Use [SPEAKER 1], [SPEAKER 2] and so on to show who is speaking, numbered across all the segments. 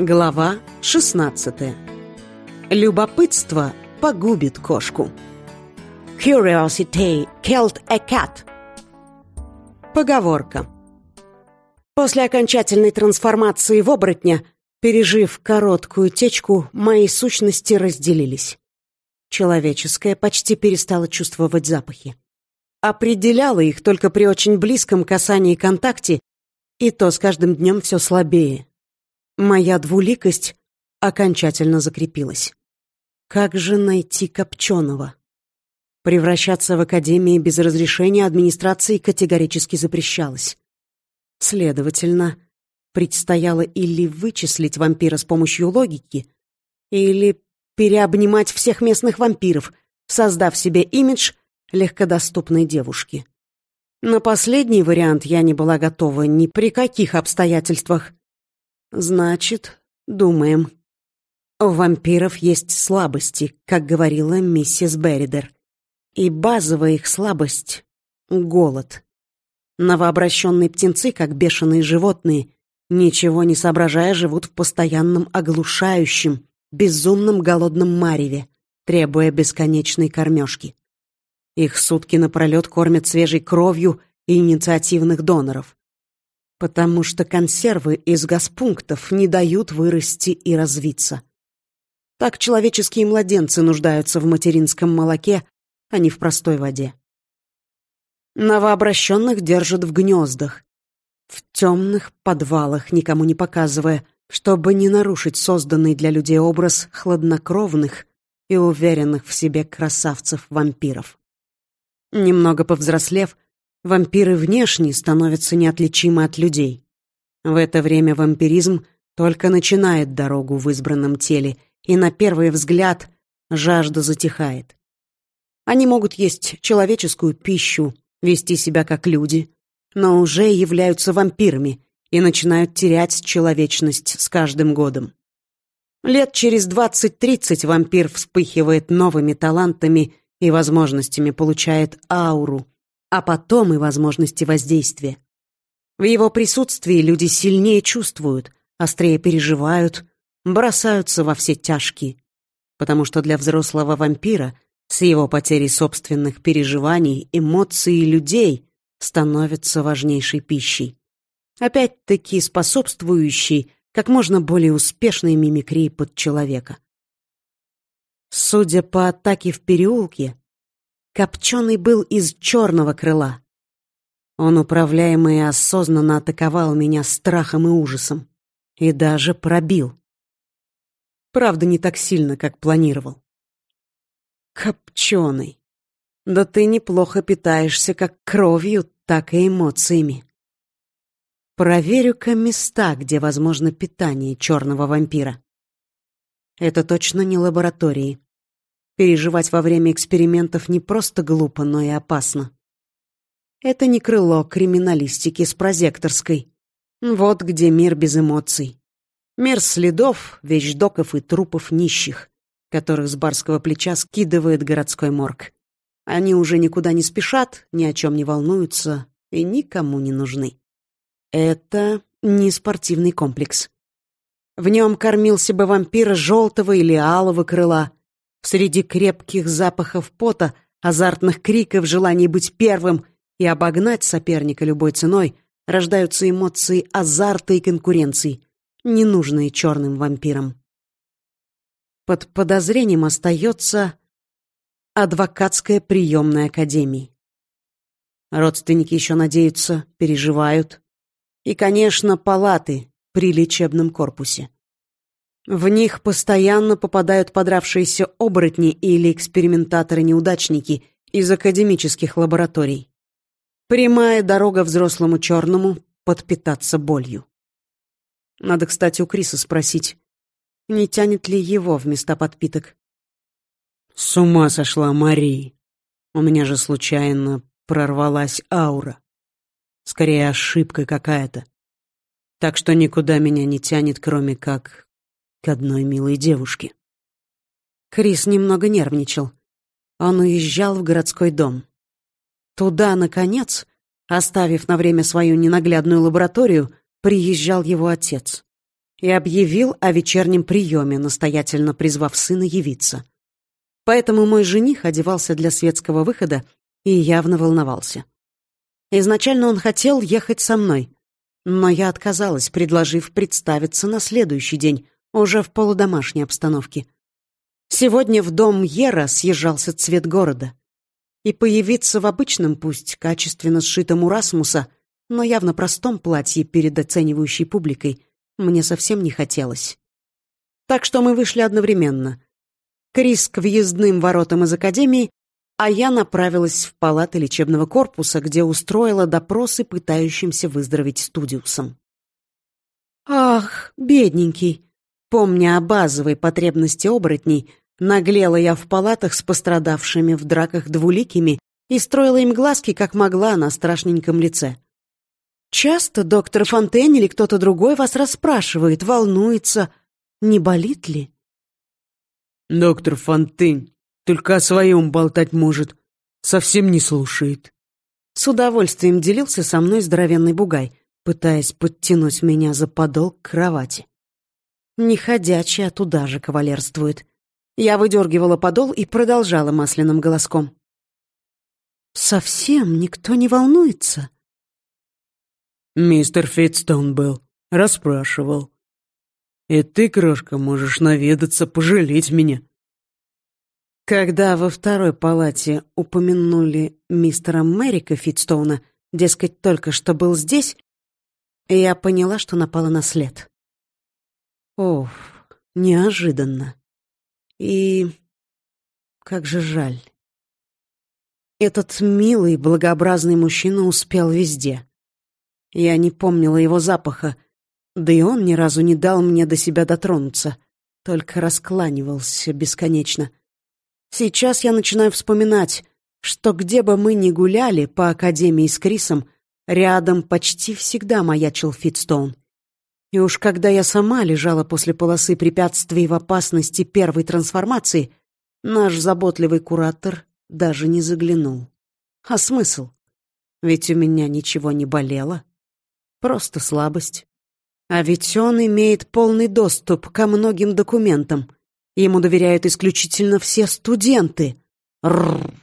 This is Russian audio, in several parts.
[SPEAKER 1] Глава 16. Любопытство погубит кошку.
[SPEAKER 2] Curiosity killed a cat.
[SPEAKER 1] Поговорка. После окончательной трансформации в оборотня, пережив короткую течку, мои сущности разделились. Человеческое почти перестало чувствовать запахи. Определяло их только при очень близком касании и контакте, и то с каждым днем все слабее. Моя двуликость окончательно закрепилась. Как же найти Копченого? Превращаться в академии без разрешения администрации категорически запрещалось. Следовательно, предстояло или вычислить вампира с помощью логики, или переобнимать всех местных вампиров, создав себе имидж легкодоступной девушки. На последний вариант я не была готова ни при каких обстоятельствах. Значит, думаем. У вампиров есть слабости, как говорила миссис Берридер. И базовая их слабость — голод. Новообращенные птенцы, как бешеные животные, ничего не соображая, живут в постоянном оглушающем, безумном голодном мареве, требуя бесконечной кормежки. Их сутки напролет кормят свежей кровью и инициативных доноров потому что консервы из газпунктов не дают вырасти и развиться. Так человеческие младенцы нуждаются в материнском молоке, а не в простой воде. Новообращенных держат в гнездах, в темных подвалах, никому не показывая, чтобы не нарушить созданный для людей образ хладнокровных и уверенных в себе красавцев-вампиров. Немного повзрослев, вампиры внешне становятся неотличимы от людей. В это время вампиризм только начинает дорогу в избранном теле, и на первый взгляд жажда затихает. Они могут есть человеческую пищу, вести себя как люди, но уже являются вампирами и начинают терять человечность с каждым годом. Лет через 20-30 вампир вспыхивает новыми талантами и возможностями, получает ауру, а потом и возможности воздействия. В его присутствии люди сильнее чувствуют, острее переживают, бросаются во все тяжкие. Потому что для взрослого вампира с его потерей собственных переживаний, эмоций людей становится важнейшей пищей. Опять-таки способствующей как можно более успешной мимикрии под человека. Судя по атаке в переулке, Копченый был из черного крыла. Он управляемо и осознанно атаковал меня страхом и ужасом. И даже пробил. Правда, не так сильно, как планировал. Копченый. Да ты неплохо питаешься как кровью, так и эмоциями. Проверю-ка места, где возможно питание черного вампира. Это точно не лаборатории. Переживать во время экспериментов не просто глупо, но и опасно. Это не крыло криминалистики с прозекторской. Вот где мир без эмоций. Мир следов, вещдоков и трупов нищих, которых с барского плеча скидывает городской морг. Они уже никуда не спешат, ни о чем не волнуются и никому не нужны. Это не спортивный комплекс. В нем кормился бы вампир желтого или алого крыла, Среди крепких запахов пота, азартных криков, желаний быть первым и обогнать соперника любой ценой рождаются эмоции азарта и конкуренции, ненужные черным вампирам. Под подозрением остается адвокатская приемная академия. Родственники еще надеются, переживают. И, конечно, палаты при лечебном корпусе. В них постоянно попадают подравшиеся оборотни или экспериментаторы-неудачники из академических лабораторий. Прямая дорога взрослому черному подпитаться болью. Надо, кстати, у Криса спросить, не тянет ли его в места подпиток. С ума сошла Мари. У меня же случайно прорвалась аура. Скорее, ошибка какая-то. Так что никуда меня не тянет, кроме как к одной милой девушке. Крис немного нервничал. Он уезжал в городской дом. Туда, наконец, оставив на время свою ненаглядную лабораторию, приезжал его отец. и объявил о вечернем приеме, настоятельно призвав сына явиться. Поэтому мой жених одевался для светского выхода и явно волновался. Изначально он хотел ехать со мной, но я отказалась, предложив представиться на следующий день, уже в полудомашней обстановке. Сегодня в дом Ера съезжался цвет города. И появиться в обычном, пусть качественно сшитом у Расмуса, но явно простом платье перед оценивающей публикой мне совсем не хотелось. Так что мы вышли одновременно. Крис к въездным воротам из академии, а я направилась в палаты лечебного корпуса, где устроила допросы пытающимся выздороветь студиусом. Ах, бедненький. Помня о базовой потребности оборотней, наглела я в палатах с пострадавшими в драках двуликими и строила им глазки, как могла, на страшненьком лице. Часто доктор Фонтейн или кто-то другой вас расспрашивает, волнуется, не болит ли?
[SPEAKER 2] Доктор Фонтейн только о своем болтать может, совсем не слушает.
[SPEAKER 1] С удовольствием делился со мной здоровенный бугай, пытаясь подтянуть меня за подол к кровати. Неходячая туда же кавалерствует. Я выдергивала подол и продолжала масляным голоском. «Совсем никто не волнуется?»
[SPEAKER 2] «Мистер Фитстон был, расспрашивал. И ты, крошка, можешь наведаться, пожалеть меня.
[SPEAKER 1] Когда во второй палате упомянули мистера Мэрика Фитстоуна, дескать, только что был здесь, я поняла, что напала на след. Ох, неожиданно. И как же жаль. Этот милый, благообразный мужчина успел везде. Я не помнила его запаха, да и он ни разу не дал мне до себя дотронуться, только раскланивался бесконечно — Сейчас я начинаю вспоминать, что где бы мы ни гуляли по академии с Крисом, рядом почти всегда маячил Фитстоун. И уж когда я сама лежала после полосы препятствий в опасности первой трансформации, наш заботливый куратор даже не заглянул. А смысл? Ведь у меня ничего не болело. Просто слабость. А ведь он имеет полный доступ ко многим документам — Ему доверяют исключительно все студенты. Рррр.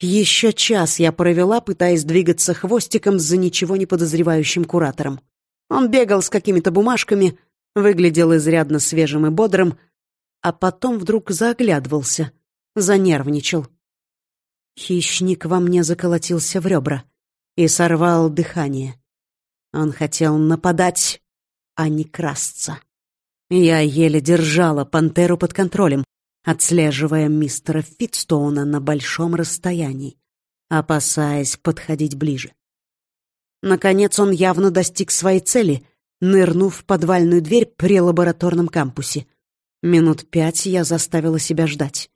[SPEAKER 1] Еще час я провела, пытаясь двигаться хвостиком за ничего не подозревающим куратором. Он бегал с какими-то бумажками, выглядел изрядно свежим и бодрым, а потом вдруг заоглядывался, занервничал. Хищник во мне заколотился в ребра и сорвал дыхание. Он хотел нападать, а не красться. Я еле держала пантеру под контролем, отслеживая мистера Фитстоуна на большом расстоянии, опасаясь подходить ближе. Наконец он явно достиг своей цели, нырнув в подвальную дверь при лабораторном кампусе. Минут пять я заставила себя ждать,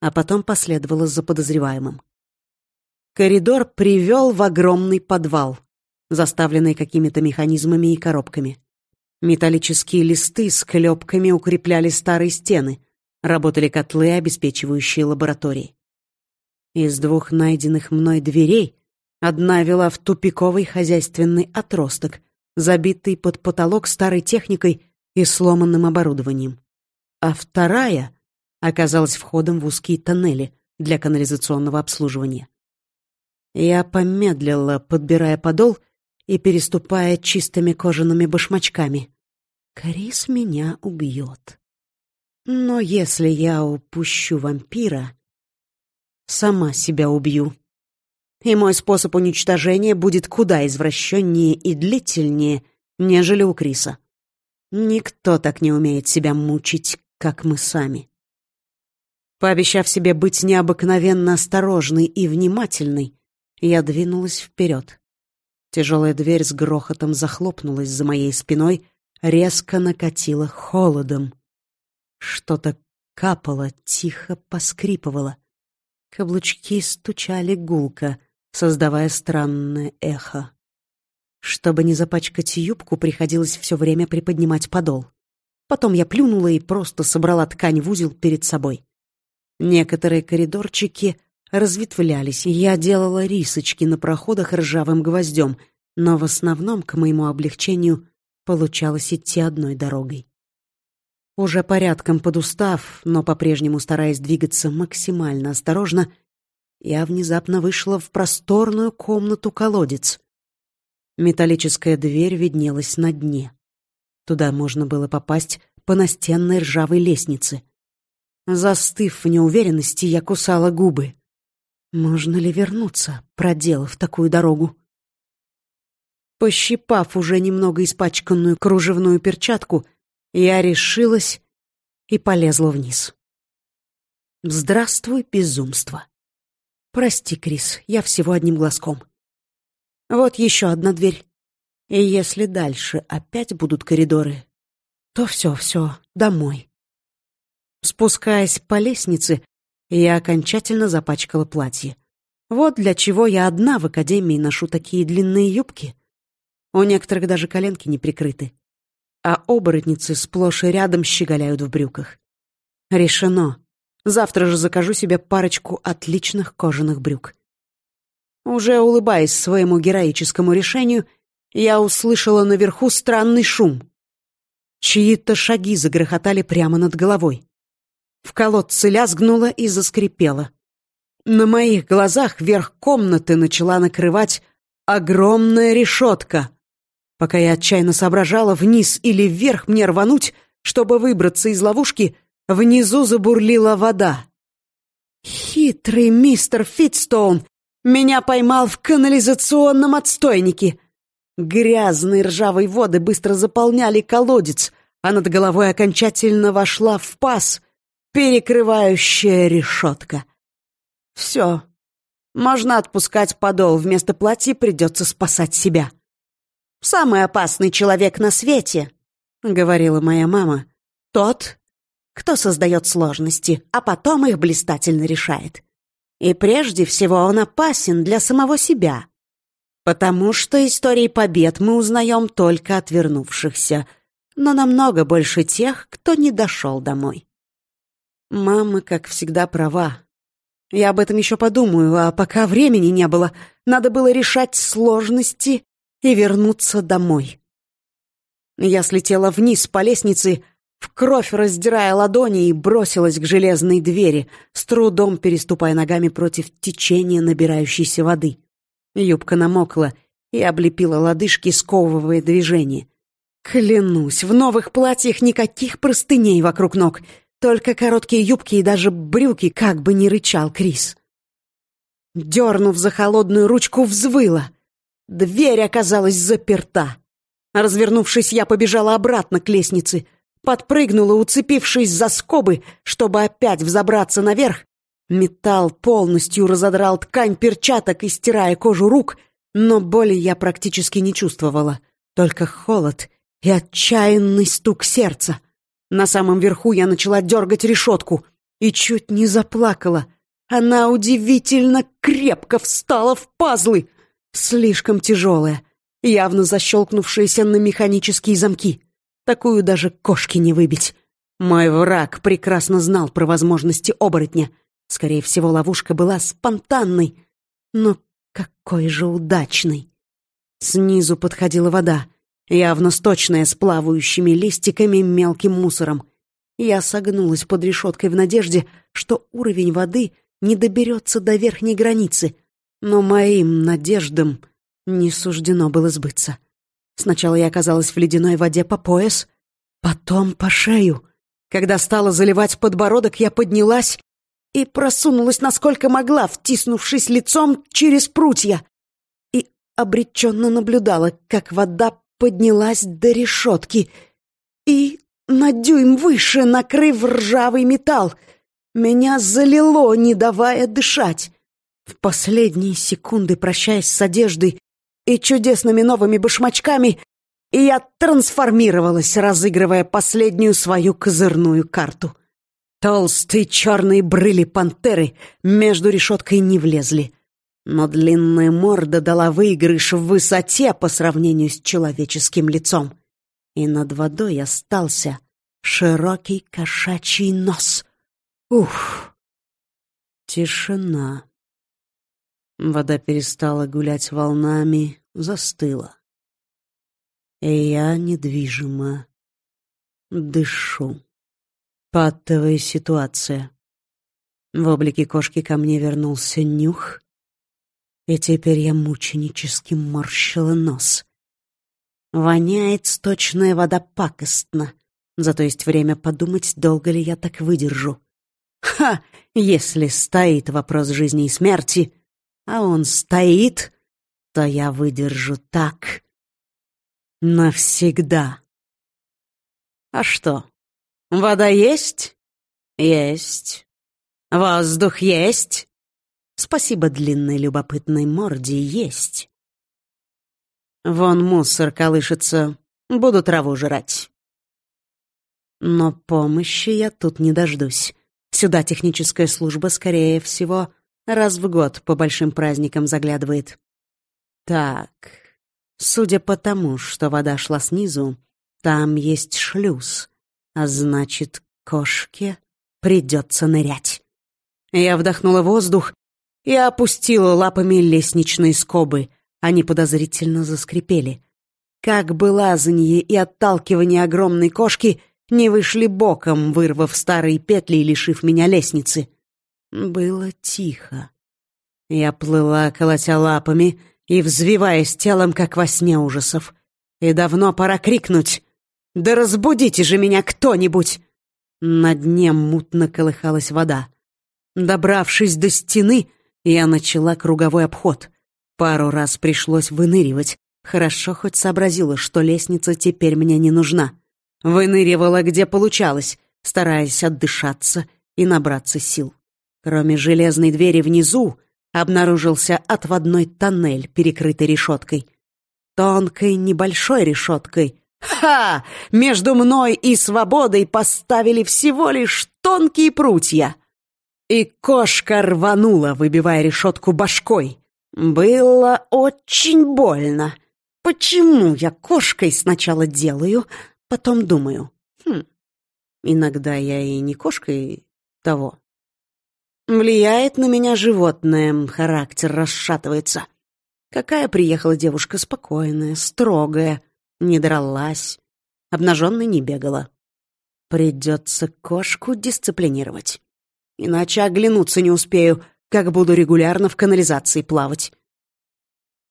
[SPEAKER 1] а потом последовала за подозреваемым. Коридор привел в огромный подвал, заставленный какими-то механизмами и коробками. Металлические листы с клепками укрепляли старые стены, работали котлы, обеспечивающие лаборатории. Из двух найденных мной дверей одна вела в тупиковый хозяйственный отросток, забитый под потолок старой техникой и сломанным оборудованием. А вторая оказалась входом в узкие тоннели для канализационного обслуживания. Я помедлила, подбирая подол и переступая чистыми кожаными башмачками. Карис меня убьет. Но если я упущу вампира, сама себя убью. И мой способ уничтожения будет куда извращеннее и длительнее, нежели у Криса. Никто так не умеет себя мучить, как мы сами. Пообещав себе быть необыкновенно осторожной и внимательной, я двинулась вперед. Тяжелая дверь с грохотом захлопнулась за моей спиной, резко накатило холодом. Что-то капало, тихо поскрипывало. Каблучки стучали гулко, создавая странное эхо. Чтобы не запачкать юбку, приходилось все время приподнимать подол. Потом я плюнула и просто собрала ткань в узел перед собой. Некоторые коридорчики разветвлялись, и я делала рисочки на проходах ржавым гвоздем, но в основном, к моему облегчению, получалось идти одной дорогой. Уже порядком подустав, но по-прежнему стараясь двигаться максимально осторожно, я внезапно вышла в просторную комнату-колодец. Металлическая дверь виднелась на дне. Туда можно было попасть по настенной ржавой лестнице. Застыв в неуверенности, я кусала губы. Можно ли вернуться, проделав такую дорогу? Пощипав уже немного испачканную кружевную перчатку, я решилась и полезла вниз. Здравствуй, безумство. Прости, Крис, я всего одним глазком. Вот еще одна дверь. И если дальше опять будут коридоры, то все, все, домой. Спускаясь по лестнице, я окончательно запачкала платье. Вот для чего я одна в академии ношу такие длинные юбки. У некоторых даже коленки не прикрыты. А оборотницы сплошь и рядом щеголяют в брюках. Решено. Завтра же закажу себе парочку отличных кожаных брюк. Уже улыбаясь своему героическому решению, я услышала наверху странный шум. Чьи-то шаги загрохотали прямо над головой. В колодце лязгнуло и заскрипело. На моих глазах верх комнаты начала накрывать огромная решетка. Пока я отчаянно соображала, вниз или вверх мне рвануть, чтобы выбраться из ловушки, внизу забурлила вода. Хитрый мистер Фитстоун меня поймал в канализационном отстойнике. Грязные ржавые воды быстро заполняли колодец, а над головой окончательно вошла в паз перекрывающая решетка. Все. Можно отпускать подол, вместо платья придется спасать себя. «Самый опасный человек на свете», — говорила моя мама, — «тот, кто создает сложности, а потом их блистательно решает. И прежде всего он опасен для самого себя. Потому что истории побед мы узнаем только от вернувшихся, но намного больше тех, кто не дошел домой. Мама, как всегда, права. Я об этом еще подумаю, а пока времени не было, надо было решать сложности и вернуться домой. Я слетела вниз по лестнице, в кровь раздирая ладони и бросилась к железной двери, с трудом переступая ногами против течения набирающейся воды. Юбка намокла и облепила лодыжки, сковывая движение. Клянусь, в новых платьях никаких простыней вокруг ног, только короткие юбки и даже брюки, как бы ни рычал Крис. Дернув за холодную ручку, взвыла. Дверь оказалась заперта. Развернувшись, я побежала обратно к лестнице — подпрыгнула, уцепившись за скобы, чтобы опять взобраться наверх. Металл полностью разодрал ткань перчаток, истирая кожу рук, но боли я практически не чувствовала, только холод и отчаянный стук сердца. На самом верху я начала дергать решетку и чуть не заплакала. Она удивительно крепко встала в пазлы, слишком тяжелая, явно защелкнувшаяся на механические замки. Такую даже кошки не выбить. Мой враг прекрасно знал про возможности оборотня. Скорее всего, ловушка была спонтанной. Но какой же удачной. Снизу подходила вода, явно сточная, с плавающими листиками мелким мусором. Я согнулась под решеткой в надежде, что уровень воды не доберется до верхней границы, но моим надеждам не суждено было сбыться. Сначала я оказалась в ледяной воде по пояс, потом по шею. Когда стала заливать подбородок, я поднялась и просунулась насколько могла, втиснувшись лицом через прутья, и обреченно наблюдала, как вода поднялась до решетки и на дюйм выше, накрыв ржавый металл. Меня залило, не давая дышать. В последние секунды, прощаясь с одеждой, и чудесными новыми башмачками, и я трансформировалась, разыгрывая последнюю свою козырную карту. Толстые черные брыли пантеры между решеткой не влезли, но длинная морда дала выигрыш в высоте по сравнению с человеческим лицом. И над водой остался широкий кошачий нос. Ух! Тишина. Вода перестала гулять волнами, застыла. И я недвижимо дышу. Паттовая ситуация. В облике кошки ко мне вернулся нюх, и теперь я мученически морщила нос. Воняет сточная вода пакостно, зато есть время подумать, долго ли я так выдержу. Ха! Если стоит вопрос жизни и смерти, а он стоит, то я выдержу так. Навсегда. А что? Вода есть? Есть. Воздух есть? Спасибо длинной любопытной морде есть. Вон мусор колышется, буду траву жрать. Но помощи я тут не дождусь. Сюда техническая служба, скорее всего, раз в год по большим праздникам заглядывает. Так, судя по тому, что вода шла снизу, там есть шлюз, а значит, кошке придется нырять. Я вдохнула воздух и опустила лапами лестничные скобы. Они подозрительно заскрипели. Как бы лазанье и отталкивание огромной кошки — не вышли боком, вырвав старые петли и лишив меня лестницы. Было тихо. Я плыла, колотя лапами и взвиваясь телом, как во сне ужасов. И давно пора крикнуть «Да разбудите же меня кто-нибудь!» На дне мутно колыхалась вода. Добравшись до стены, я начала круговой обход. Пару раз пришлось выныривать. Хорошо хоть сообразила, что лестница теперь мне не нужна. Выныривала, где получалось, стараясь отдышаться и набраться сил. Кроме железной двери внизу, обнаружился отводной тоннель, перекрытый решеткой. Тонкой небольшой решеткой. Ха! Между мной и свободой поставили всего лишь тонкие прутья. И кошка рванула, выбивая решетку башкой. Было очень больно. Почему я кошкой сначала делаю, Потом думаю, хм, иногда я и не кошка, и того. Влияет на меня животное, характер расшатывается. Какая приехала девушка спокойная, строгая, не дралась, обнаженной не бегала. Придется кошку дисциплинировать. Иначе оглянуться не успею, как буду регулярно в канализации плавать.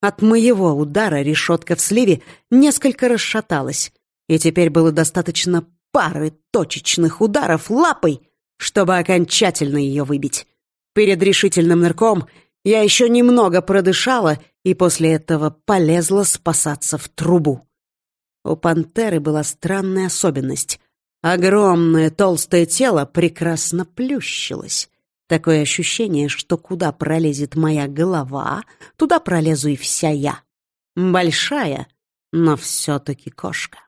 [SPEAKER 1] От моего удара решетка в сливе несколько расшаталась, и теперь было достаточно пары точечных ударов лапой, чтобы окончательно ее выбить. Перед решительным нырком я еще немного продышала и после этого полезла спасаться в трубу. У пантеры была странная особенность. Огромное толстое тело прекрасно плющилось. Такое ощущение, что куда пролезет моя голова, туда пролезу и вся я. Большая, но все-таки кошка.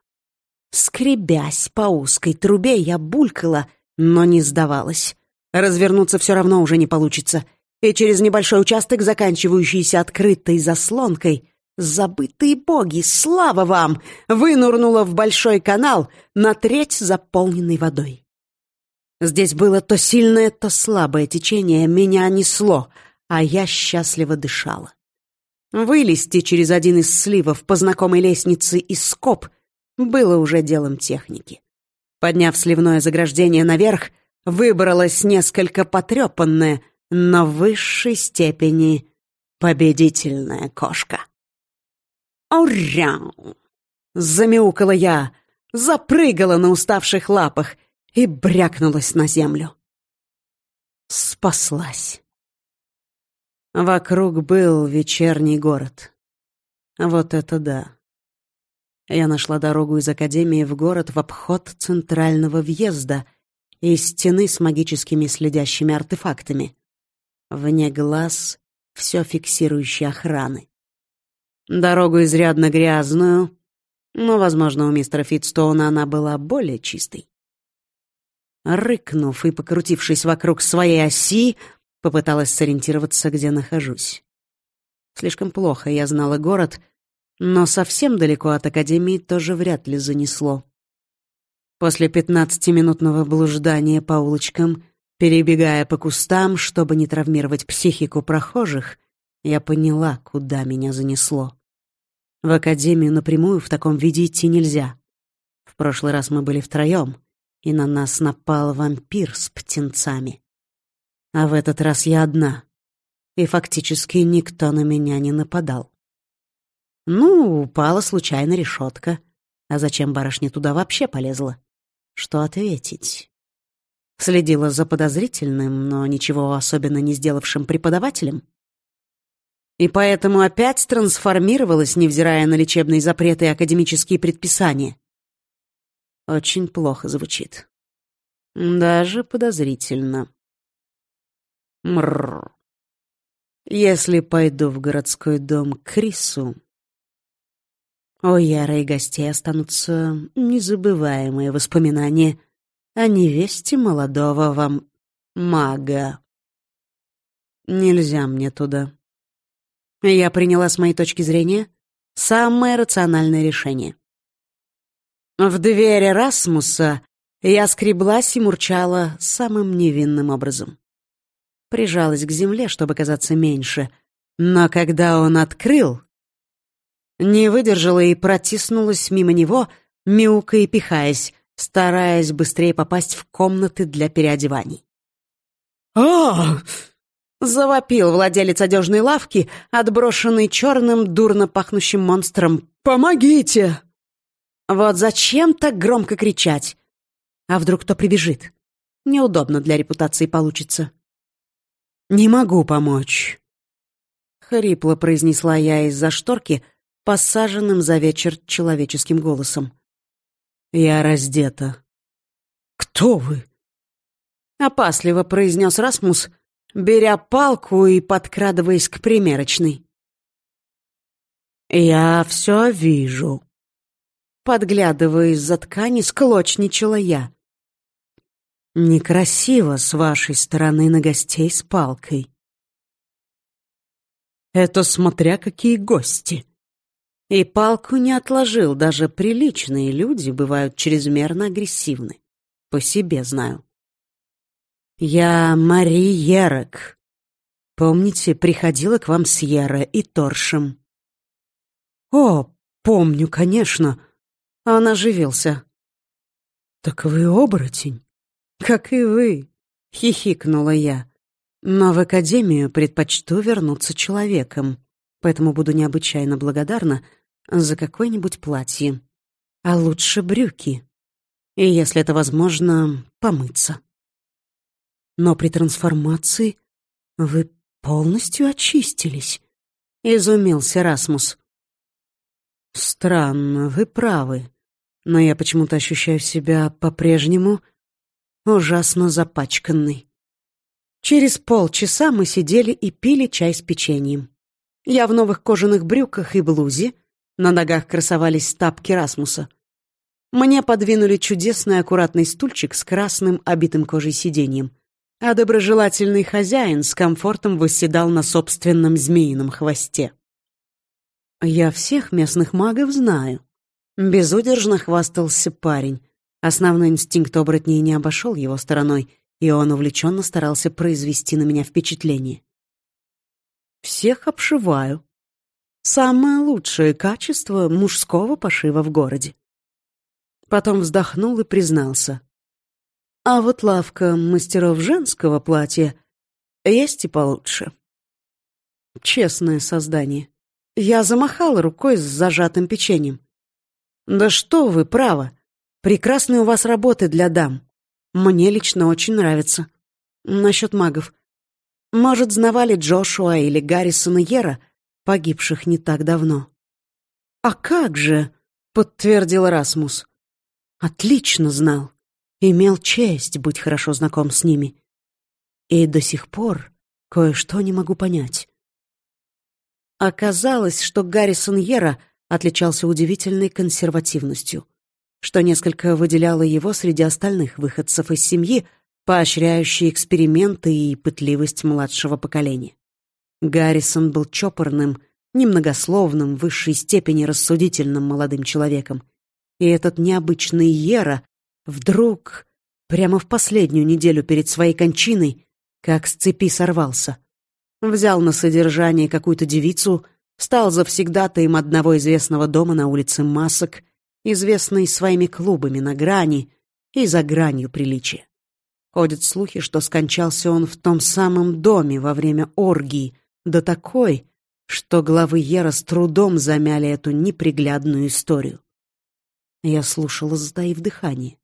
[SPEAKER 1] Скребясь по узкой трубе, я булькала, но не сдавалась. Развернуться все равно уже не получится. И через небольшой участок, заканчивающийся открытой заслонкой, забытые боги, слава вам, вынурнула в большой канал на треть заполненный водой. Здесь было то сильное, то слабое течение, меня несло, а я счастливо дышала. Вылезти через один из сливов по знакомой лестнице из скоб было уже делом техники. Подняв сливное заграждение наверх, выбралась несколько потрепанная, но в высшей степени победительная кошка. «Уряу!» — замяукала я, запрыгала на уставших лапах и брякнулась на землю. Спаслась. Вокруг был вечерний город. Вот это да. Я нашла дорогу из академии в город в обход центрального въезда и стены с магическими следящими артефактами. Вне глаз все фиксирующие охраны. Дорогу изрядно грязную, но, возможно, у мистера Фитстоуна она была более чистой. Рыкнув и покрутившись вокруг своей оси, попыталась сориентироваться, где нахожусь. Слишком плохо я знала город — но совсем далеко от Академии тоже вряд ли занесло. После пятнадцатиминутного блуждания по улочкам, перебегая по кустам, чтобы не травмировать психику прохожих, я поняла, куда меня занесло. В академию напрямую в таком виде идти нельзя. В прошлый раз мы были втроем, и на нас напал вампир с птенцами. А в этот раз я одна, и фактически никто на меня не нападал. Ну, упала случайно решетка. А зачем барышня туда вообще полезла? Что ответить? Следила за подозрительным, но ничего особенно не сделавшим преподавателем? И поэтому опять трансформировалась, невзирая на лечебные запреты и академические предписания. Очень плохо звучит. Даже подозрительно. Мрррр. Если пойду в городской дом к Крису, у Яры и гостей останутся незабываемые воспоминания о невесте молодого вам мага. Нельзя мне туда. Я приняла с моей точки зрения самое рациональное решение. В двери Расмуса я скреблась и мурчала самым невинным образом. Прижалась к земле, чтобы казаться меньше, но когда он открыл, не выдержала и протиснулась мимо него, мяукая и пихаясь, стараясь быстрее попасть в комнаты для переодеваний.
[SPEAKER 2] а
[SPEAKER 1] Завопил владелец одежной лавки, отброшенный черным, дурно пахнущим монстром.
[SPEAKER 2] «Помогите!»
[SPEAKER 1] Вот зачем так громко кричать? А вдруг кто прибежит? Неудобно для репутации получится.
[SPEAKER 2] «Не могу помочь», —
[SPEAKER 1] хрипло произнесла я из-за шторки, посаженным за вечер человеческим голосом.
[SPEAKER 2] «Я раздета». «Кто вы?»
[SPEAKER 1] Опасливо произнес Расмус, беря палку и подкрадываясь к примерочной.
[SPEAKER 2] «Я все вижу»,
[SPEAKER 1] подглядывая из-за ткани, склочничала я.
[SPEAKER 2] «Некрасиво с вашей стороны на гостей с палкой». «Это смотря какие гости»,
[SPEAKER 1] и палку не отложил, даже приличные люди бывают чрезмерно агрессивны. По себе знаю.
[SPEAKER 2] «Я Мари Ерек. Помните, приходила к вам с Ера и Торшем?» «О, помню, конечно».
[SPEAKER 1] Он оживился.
[SPEAKER 2] «Так вы оборотень?»
[SPEAKER 1] «Как и вы», — хихикнула я. «Но в академию предпочту вернуться человеком, поэтому буду необычайно благодарна, за какое-нибудь платье. А лучше брюки. И, если это возможно, помыться.
[SPEAKER 2] Но при трансформации вы полностью очистились, —
[SPEAKER 1] изумился Расмус.
[SPEAKER 2] Странно, вы правы, но я почему-то ощущаю себя по-прежнему ужасно запачканной.
[SPEAKER 1] Через полчаса мы сидели и пили чай с печеньем. Я в новых кожаных брюках и блузе, на ногах красовались тапки Расмуса. Мне подвинули чудесный аккуратный стульчик с красным, обитым кожей сиденьем, а доброжелательный хозяин с комфортом восседал на собственном змеином хвосте. «Я всех местных магов знаю», — безудержно хвастался парень. Основной инстинкт оборотней не обошел его стороной, и он увлеченно старался произвести на меня впечатление. «Всех обшиваю, Самое лучшее качество мужского пошива в городе. Потом вздохнул и признался. А вот лавка мастеров женского платья есть и получше. Честное создание. Я замахала рукой с зажатым печеньем. Да что вы, право. Прекрасные у вас работы для дам. Мне лично очень нравится. Насчет магов. Может, знавали Джошуа или Гаррисона Ера — погибших не так давно. «А как же?» — подтвердил Расмус. «Отлично знал. Имел честь быть хорошо знаком с ними. И до сих пор кое-что не могу понять». Оказалось, что Гаррисон Йера отличался удивительной консервативностью, что несколько выделяло его среди остальных выходцев из семьи, поощряющие эксперименты и пытливость младшего поколения. Гаррисон был чопорным, немногословным, в высшей степени рассудительным молодым человеком. И этот необычный Ера вдруг, прямо в последнюю неделю перед своей кончиной, как с цепи сорвался. Взял на содержание какую-то девицу, стал завсегдатаем одного известного дома на улице Масок, известный своими клубами на грани и за гранью приличия. Ходят слухи, что скончался он в том самом доме во время оргии, да такой, что главы Ера с трудом замяли эту неприглядную историю. Я слушала, затаив дыхание.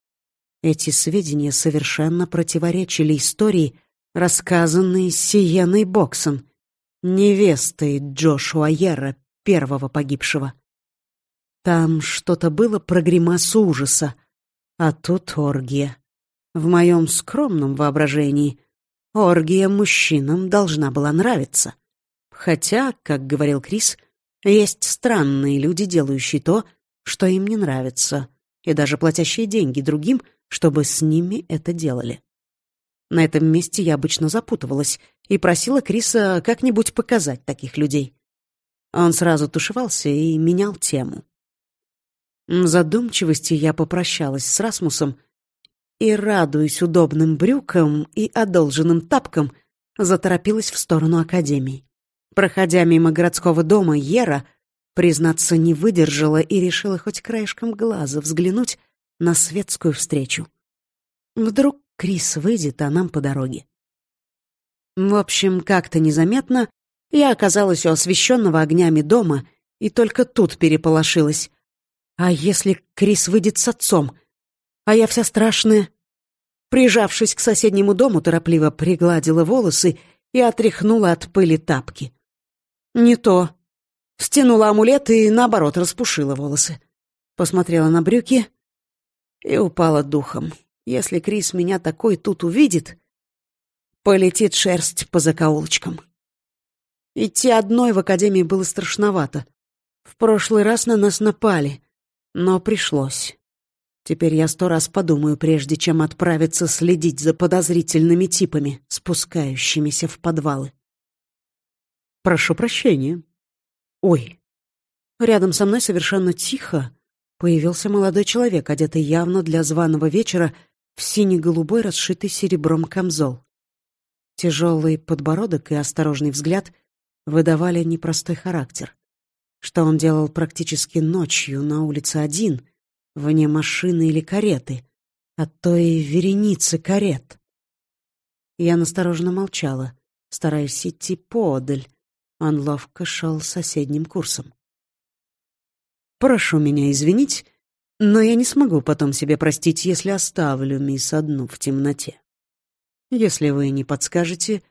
[SPEAKER 1] Эти сведения совершенно противоречили истории, рассказанной Сиеной Боксон, невестой Джошуа Ера, первого погибшего. Там что-то было про гримасу ужаса, а тут оргия. В моем скромном воображении оргия мужчинам должна была нравиться. Хотя, как говорил Крис, есть странные люди, делающие то, что им не нравится, и даже платящие деньги другим, чтобы с ними это делали. На этом месте я обычно запутывалась и просила Криса как-нибудь показать таких людей. Он сразу тушевался и менял тему. В задумчивости я попрощалась с Расмусом и, радуясь удобным брюкам и одолженным тапкам, заторопилась в сторону Академии. Проходя мимо городского дома, Ера, признаться, не выдержала и решила хоть краешком глаза взглянуть на светскую встречу. Вдруг Крис выйдет, а нам по дороге. В общем, как-то незаметно я оказалась у освещенного огнями дома и только тут переполошилась. А если Крис выйдет с отцом? А я вся страшная. Прижавшись к соседнему дому, торопливо пригладила волосы и отряхнула от пыли тапки. Не то. Стянула амулет и, наоборот, распушила волосы. Посмотрела на брюки и упала духом. Если Крис меня такой тут увидит, полетит шерсть по закоулочкам. Идти одной в академии было страшновато. В прошлый раз на нас напали, но пришлось. Теперь я сто раз подумаю, прежде чем отправиться следить за подозрительными типами, спускающимися в подвалы. Прошу прощения. Ой. Рядом со мной совершенно тихо появился молодой человек, одетый явно для званого вечера в синий-голубой, расшитый серебром камзол. Тяжелый подбородок и осторожный взгляд выдавали непростой характер. Что он делал практически ночью на улице один, вне машины или кареты, а то и вереницы карет. Я настороженно молчала, стараясь идти подаль. Он ловко шел соседним курсом. «Прошу меня извинить, но я не смогу потом себе простить, если оставлю мисс одну в темноте. Если вы не подскажете,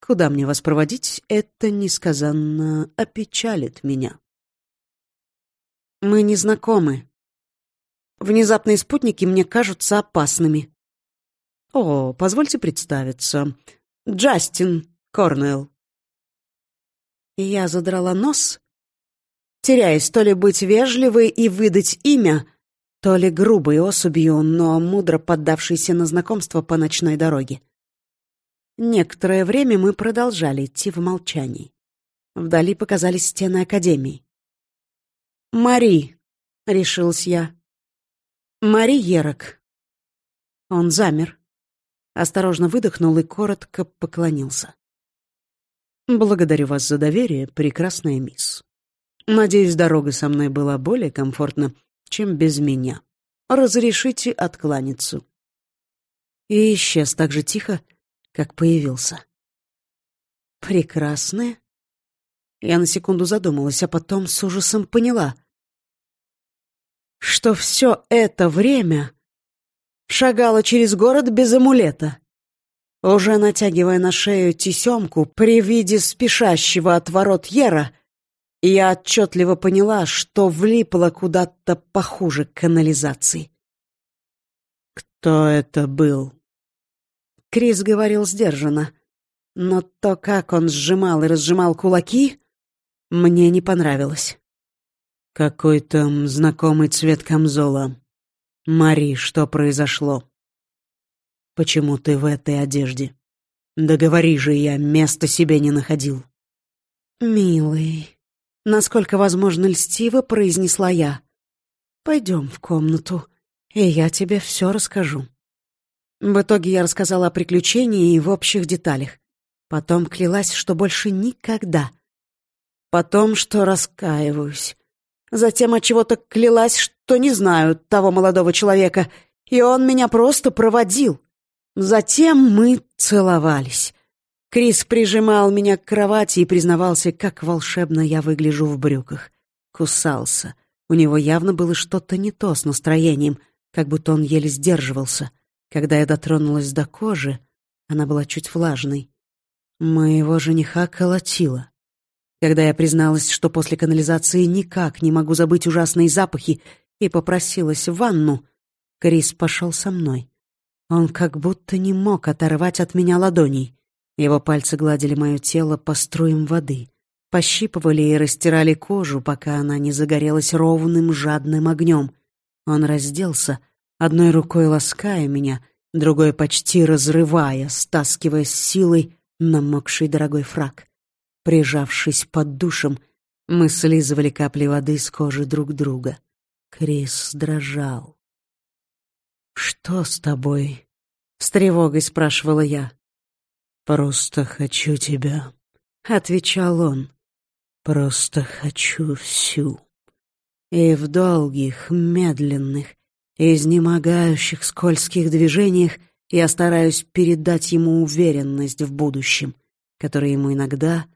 [SPEAKER 1] куда мне вас проводить, это несказанно опечалит меня. Мы не знакомы. Внезапные спутники мне кажутся опасными. О, позвольте представиться. Джастин Корнелл. Я задрала нос, теряясь то ли быть вежливой и выдать имя, то ли грубой особью, но мудро поддавшейся на знакомство по ночной дороге. Некоторое время мы продолжали идти в молчании. Вдали показались стены Академии. «Мари», — решилась я. «Мари Ерок». Он замер, осторожно выдохнул и коротко поклонился. «Благодарю вас за доверие, прекрасная мисс. Надеюсь, дорога со мной была более комфортна, чем без меня. Разрешите откланяться». И исчез так же тихо, как появился. «Прекрасная?» Я на секунду задумалась, а потом с ужасом поняла, что все это время шагала через город без амулета. Уже натягивая на шею тесемку при виде спешащего от ворот Ера, я отчетливо поняла, что влипла куда-то похуже канализации. «Кто это был?» Крис говорил сдержанно, но то, как он сжимал и разжимал кулаки, мне не понравилось. Какой-то знакомый цвет камзола. Мари, что произошло? Почему ты в этой одежде? Да говори же, я места себе не находил. Милый, насколько возможно льстиво произнесла я. Пойдем в комнату, и я тебе все расскажу. В итоге я рассказала о приключении и в общих деталях. Потом клялась, что больше никогда, потом, что раскаиваюсь. Затем от чего-то клялась, что не знаю того молодого человека, и он меня просто проводил. Затем мы целовались. Крис прижимал меня к кровати и признавался, как волшебно я выгляжу в брюках. Кусался. У него явно было что-то не то с настроением, как будто он еле сдерживался. Когда я дотронулась до кожи, она была чуть влажной. Моего жениха колотило. Когда я призналась, что после канализации никак не могу забыть ужасные запахи, и попросилась в ванну, Крис пошел со мной. Он как будто не мог оторвать от меня ладоней. Его пальцы гладили мое тело по струям воды, пощипывали и растирали кожу, пока она не загорелась ровным жадным огнем. Он разделся, одной рукой лаская меня, другой почти разрывая, стаскивая с силой намокший дорогой фраг. Прижавшись под душем, мы слизывали капли воды с кожи друг друга. Крис дрожал. «Что с тобой?» — с тревогой спрашивала я.
[SPEAKER 2] «Просто хочу тебя», —
[SPEAKER 1] отвечал он.
[SPEAKER 2] «Просто хочу всю».
[SPEAKER 1] И в долгих, медленных, изнемогающих скользких движениях я стараюсь передать ему уверенность в будущем, которой ему иногда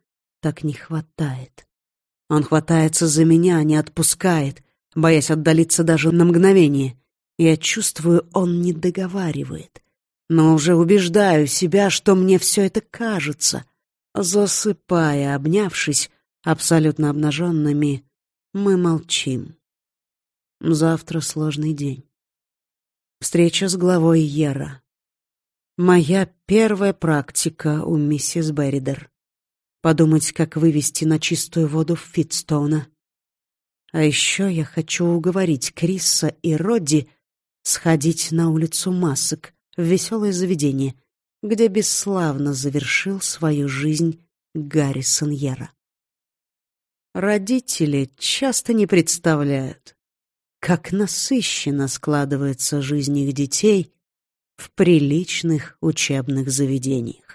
[SPEAKER 1] так не хватает. Он хватается за меня, не отпускает, боясь отдалиться даже на мгновение. Я чувствую, он не договаривает, но уже убеждаю себя, что мне все это кажется. Засыпая, обнявшись, абсолютно обнаженными, мы молчим. Завтра сложный день. Встреча с главой Ера. Моя первая практика у миссис Берридер. Подумать, как вывести на чистую воду Фитстоуна. А еще я хочу уговорить Криса и Родди сходить на улицу масок в веселое заведение, где бесславно завершил свою жизнь Гаррисон Яра. Родители часто не представляют, как насыщенно складывается жизнь их детей в приличных учебных заведениях.